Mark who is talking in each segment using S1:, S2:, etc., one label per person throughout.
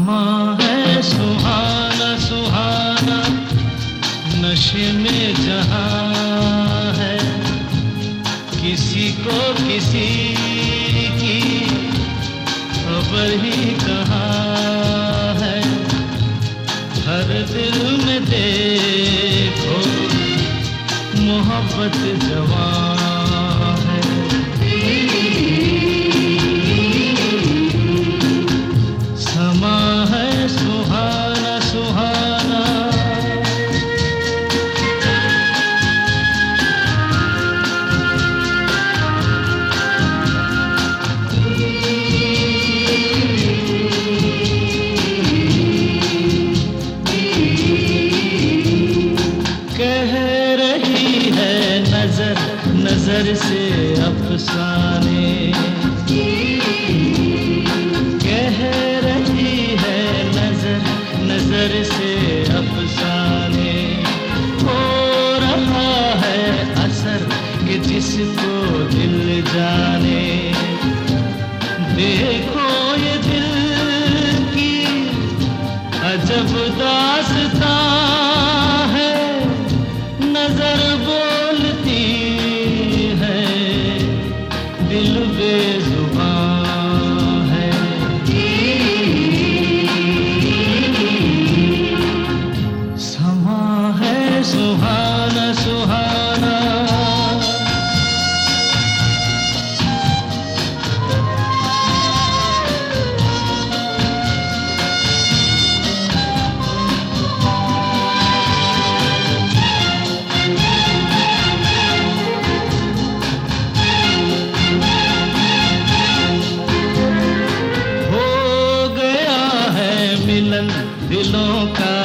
S1: समा है, सुहाना सुहाना, नशे में जहाँ है। किसी को किसी की खबर ही कहाँ है। हर दिल में देखो मोहब्बत जवान। नज़र से अफसाने। कह रही है नज़र नज़र से अफसाने। हो रहा है असर कि जिसको दिल जाने। देखो ये दिल की अजब दास्तां सुहाना सुहाना। मिलन दिलों का।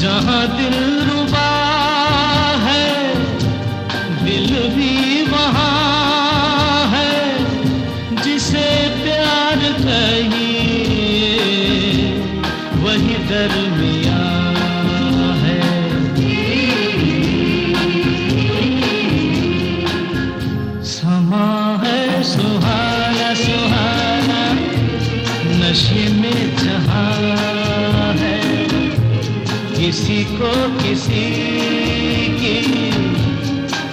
S1: जहाँ दिल रुबा है दिल भी किसी को किसी की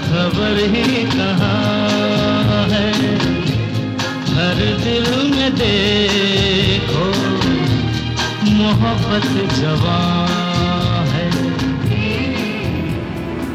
S1: खबर ही कहाँ है? हर दिल में देखो मोहब्बत जवान।